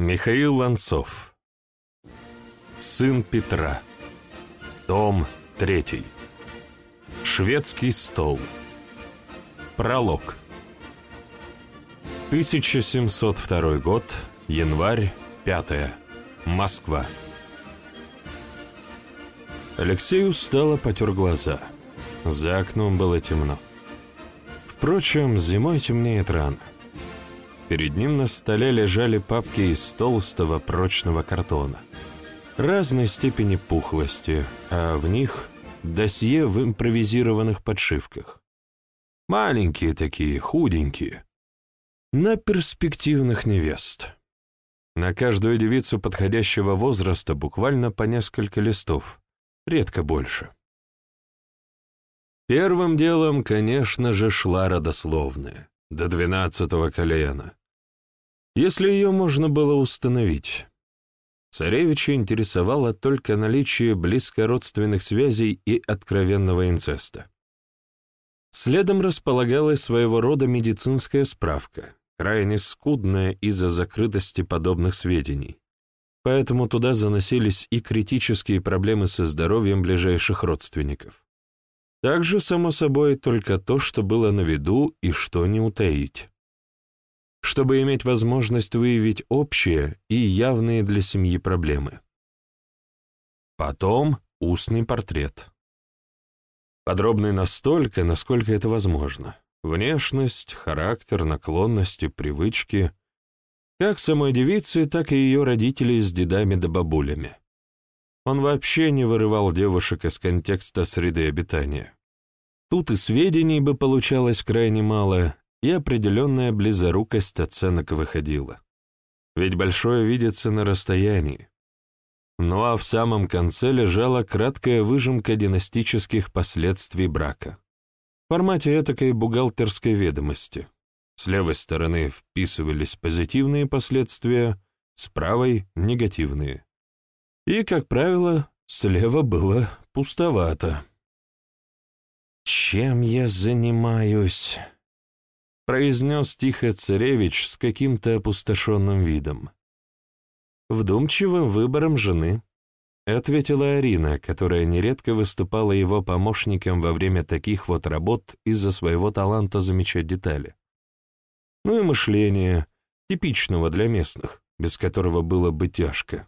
Михаил Ланцов. Сын Петра. Том 3. Шведский стол. Пролог. 1702 год, январь, 5. Москва. Алексей устало потер глаза. За окном было темно. Впрочем, зимой темнеет рано. Перед ним на столе лежали папки из толстого прочного картона. Разной степени пухлости, а в них досье в импровизированных подшивках. Маленькие такие, худенькие. На перспективных невест. На каждую девицу подходящего возраста буквально по несколько листов, редко больше. Первым делом, конечно же, шла родословная, до двенадцатого колена если ее можно было установить. Царевича интересовало только наличие близкородственных связей и откровенного инцеста. Следом располагалась своего рода медицинская справка, крайне скудная из-за закрытости подобных сведений. Поэтому туда заносились и критические проблемы со здоровьем ближайших родственников. Также, само собой, только то, что было на виду и что не утаить чтобы иметь возможность выявить общие и явные для семьи проблемы. Потом устный портрет. Подробный настолько, насколько это возможно. Внешность, характер, наклонности, привычки. Как самой девицы, так и ее родителей с дедами да бабулями. Он вообще не вырывал девушек из контекста среды обитания. Тут и сведений бы получалось крайне мало, и определенная близорукость оценок выходила. Ведь большое видится на расстоянии. Ну а в самом конце лежала краткая выжимка династических последствий брака. В формате этакой бухгалтерской ведомости. С левой стороны вписывались позитивные последствия, с правой — негативные. И, как правило, слева было пустовато. «Чем я занимаюсь?» Произнес тихо царевич с каким-то опустошенным видом. «Вдумчивым выбором жены», — ответила Арина, которая нередко выступала его помощником во время таких вот работ из-за своего таланта замечать детали. Ну и мышление, типичного для местных, без которого было бы тяжко.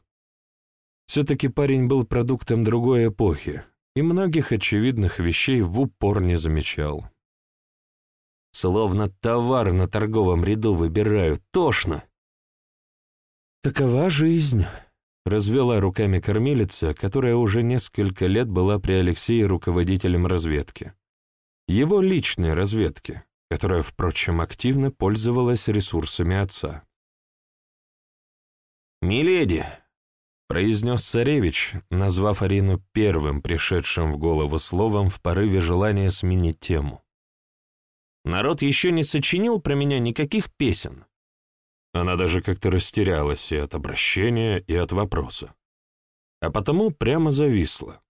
Все-таки парень был продуктом другой эпохи, и многих очевидных вещей в упор не замечал. Словно товар на торговом ряду выбирают. Тошно. «Такова жизнь», — развела руками кормилица, которая уже несколько лет была при Алексее руководителем разведки. Его личной разведки, которая, впрочем, активно пользовалась ресурсами отца. «Миледи», — произнес царевич, назвав Арину первым пришедшим в голову словом в порыве желания сменить тему. Народ еще не сочинил про меня никаких песен. Она даже как-то растерялась и от обращения, и от вопроса. А потому прямо зависла,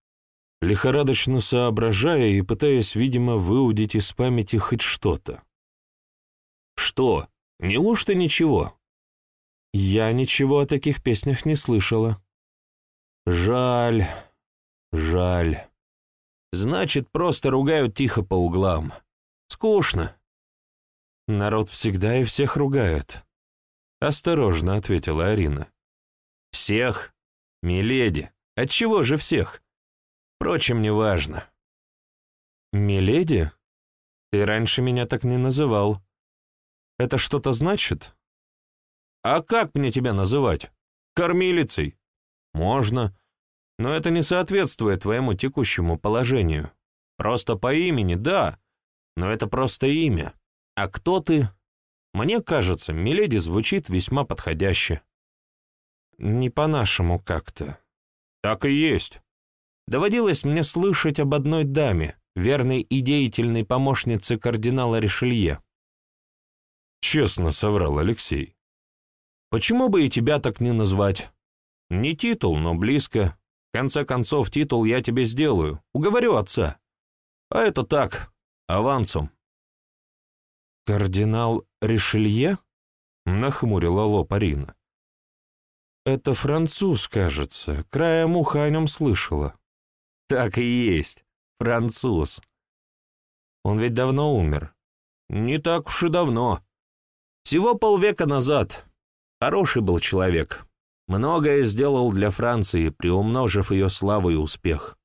лихорадочно соображая и пытаясь, видимо, выудить из памяти хоть что-то. «Что? Неужто ничего?» «Я ничего о таких песнях не слышала». «Жаль, жаль. Значит, просто ругают тихо по углам. Скучно. Народ всегда и всех ругает. Осторожно, ответила Арина. Всех? Миледи. Отчего же всех? Впрочем, неважно. Миледи? Ты раньше меня так не называл. Это что-то значит? А как мне тебя называть? Кормилицей? Можно, но это не соответствует твоему текущему положению. Просто по имени, да, но это просто имя. А кто ты? Мне кажется, Миледи звучит весьма подходяще. Не по-нашему как-то. Так и есть. Доводилось мне слышать об одной даме, верной и деятельной помощнице кардинала Ришелье. Честно соврал Алексей. Почему бы и тебя так не назвать? Не титул, но близко. В конце концов, титул я тебе сделаю, уговорю отца. А это так, Авансом. «Кардинал Ришелье?» — нахмурила лоб Арина. Это француз, кажется. Краем уха о нем слышала. Так и есть. Француз. Он ведь давно умер. Не так уж и давно. Всего полвека назад. Хороший был человек. Многое сделал для Франции, приумножив ее славу и успех.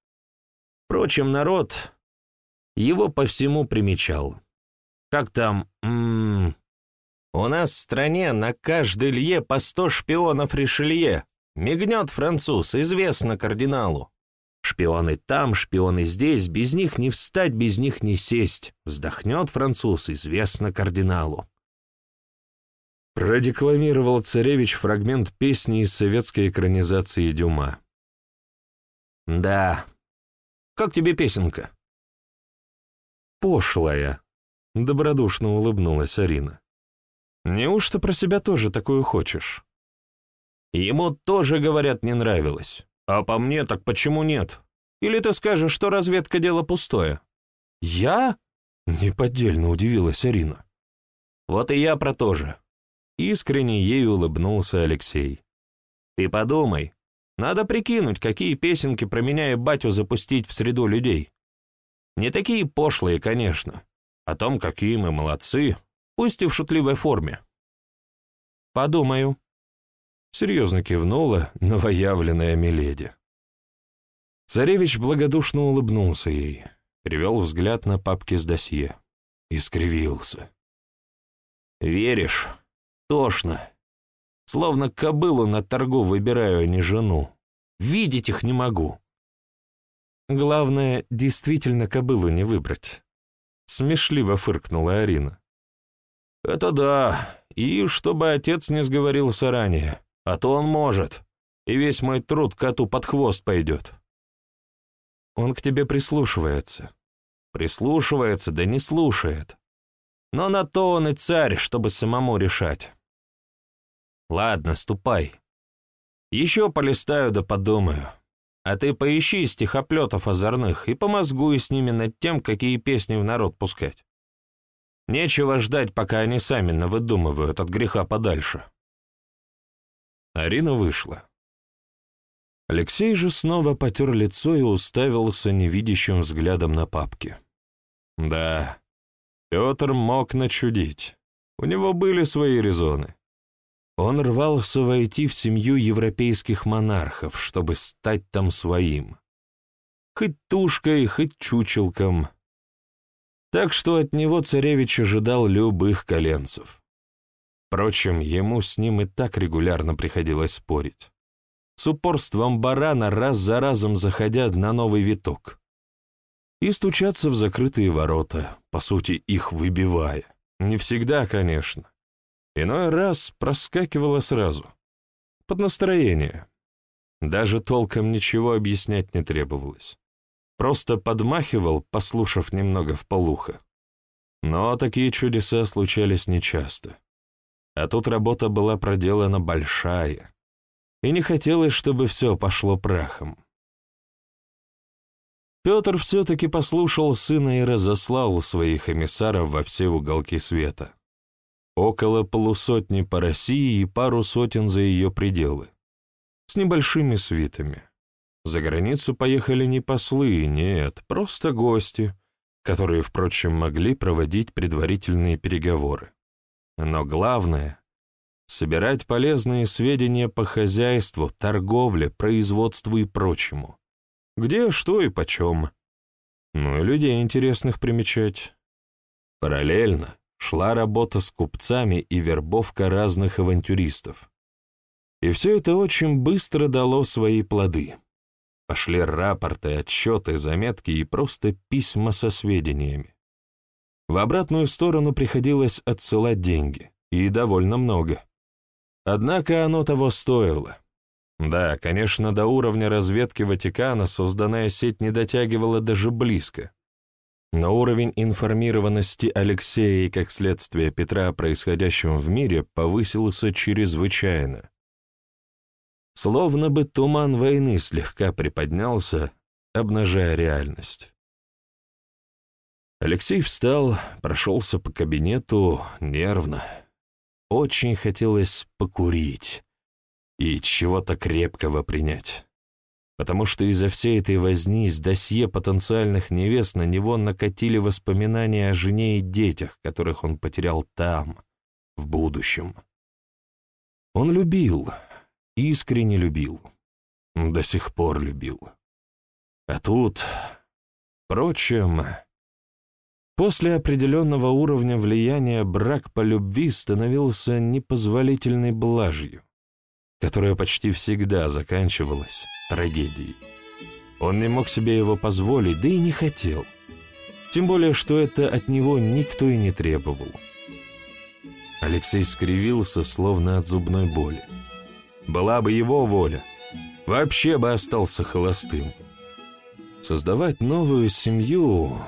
Впрочем, народ его по всему примечал. Как там... М -м, у нас в стране на каждой лье по сто шпионов Ришелье. Мигнет француз, известно кардиналу. Шпионы там, шпионы здесь, без них не встать, без них не сесть. Вздохнет француз, известно кардиналу. Продекламировал царевич фрагмент песни из советской экранизации Дюма. «Да. Как тебе песенка?» «Пошлая», — добродушно улыбнулась Арина. Неужто про себя тоже такую хочешь? Ему тоже, говорят, не нравилось. А по мне так почему нет? Или ты скажешь, что разведка дело пустое? Я? Неподдельно удивилась Арина. Вот и я про то же. Искренне ей улыбнулся Алексей. Ты подумай. Надо прикинуть, какие песенки про меня и батю запустить в среду людей. Не такие пошлые, конечно. О том, какие мы молодцы, пусть и в шутливой форме. «Подумаю», — серьезно кивнула новоявленная Миледи. Царевич благодушно улыбнулся ей, перевел взгляд на папки с досье и скривился. «Веришь? Тошно. Словно кобылу на торгу выбираю, а не жену. Видеть их не могу». «Главное, действительно кобылу не выбрать», — смешливо фыркнула Арина. «Это да, и чтобы отец не сговорился ранее, а то он может, и весь мой труд коту под хвост пойдет». «Он к тебе прислушивается». «Прислушивается, да не слушает. Но на то он и царь, чтобы самому решать». «Ладно, ступай. Еще полистаю да подумаю. А ты поищи стихоплетов озорных и помозгуй с ними над тем, какие песни в народ пускать». Нечего ждать, пока они сами навыдумывают от греха подальше. Арина вышла. Алексей же снова потер лицо и уставился невидящим взглядом на папки. Да, Петр мог начудить. У него были свои резоны. Он рвался войти в семью европейских монархов, чтобы стать там своим. Хоть тушкой, хоть чучелком, так что от него царевич ожидал любых коленцев. Впрочем, ему с ним и так регулярно приходилось спорить. С упорством барана раз за разом заходя на новый виток. И стучаться в закрытые ворота, по сути, их выбивая. Не всегда, конечно. Иной раз проскакивало сразу. Под настроение. Даже толком ничего объяснять не требовалось. Просто подмахивал, послушав немного в полухо. Но такие чудеса случались нечасто. А тут работа была проделана большая, и не хотелось, чтобы все пошло прахом. Петр все-таки послушал сына и разослал своих эмиссаров во все уголки света. Около полусотни по России и пару сотен за ее пределы. С небольшими свитами. За границу поехали не послы, нет, просто гости, которые, впрочем, могли проводить предварительные переговоры. Но главное — собирать полезные сведения по хозяйству, торговле, производству и прочему. Где, что и почем. Ну и людей интересных примечать. Параллельно шла работа с купцами и вербовка разных авантюристов. И все это очень быстро дало свои плоды. Пошли рапорты, отчеты, заметки и просто письма со сведениями. В обратную сторону приходилось отсылать деньги, и довольно много. Однако оно того стоило. Да, конечно, до уровня разведки Ватикана созданная сеть не дотягивала даже близко. Но уровень информированности Алексея и, как следствие, Петра о происходящем в мире повысился чрезвычайно. Словно бы туман войны слегка приподнялся, обнажая реальность. Алексей встал, прошелся по кабинету нервно. Очень хотелось покурить. и чего-то крепкого принять. Потому что из-за всей этой возни с досье потенциальных невест на него накатили воспоминания о жене и детях, которых он потерял там, в будущем. Он любил, искренне любил, до сих пор любил. А тут, впрочем, после определенного уровня влияния брак по любви становился непозволительной блажью которая почти всегда заканчивалась трагедией. Он не мог себе его позволить, да и не хотел. Тем более, что это от него никто и не требовал. Алексей скривился, словно от зубной боли. Была бы его воля, вообще бы остался холостым. Создавать новую семью...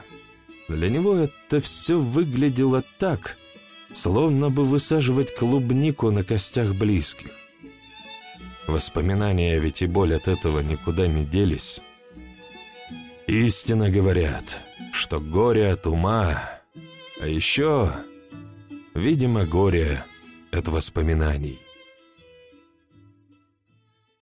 Для него это все выглядело так, словно бы высаживать клубнику на костях близких. Воспоминания ведь и боль от этого никуда не делись. Истинно говорят, что горе от ума, а еще, видимо, горе от воспоминаний.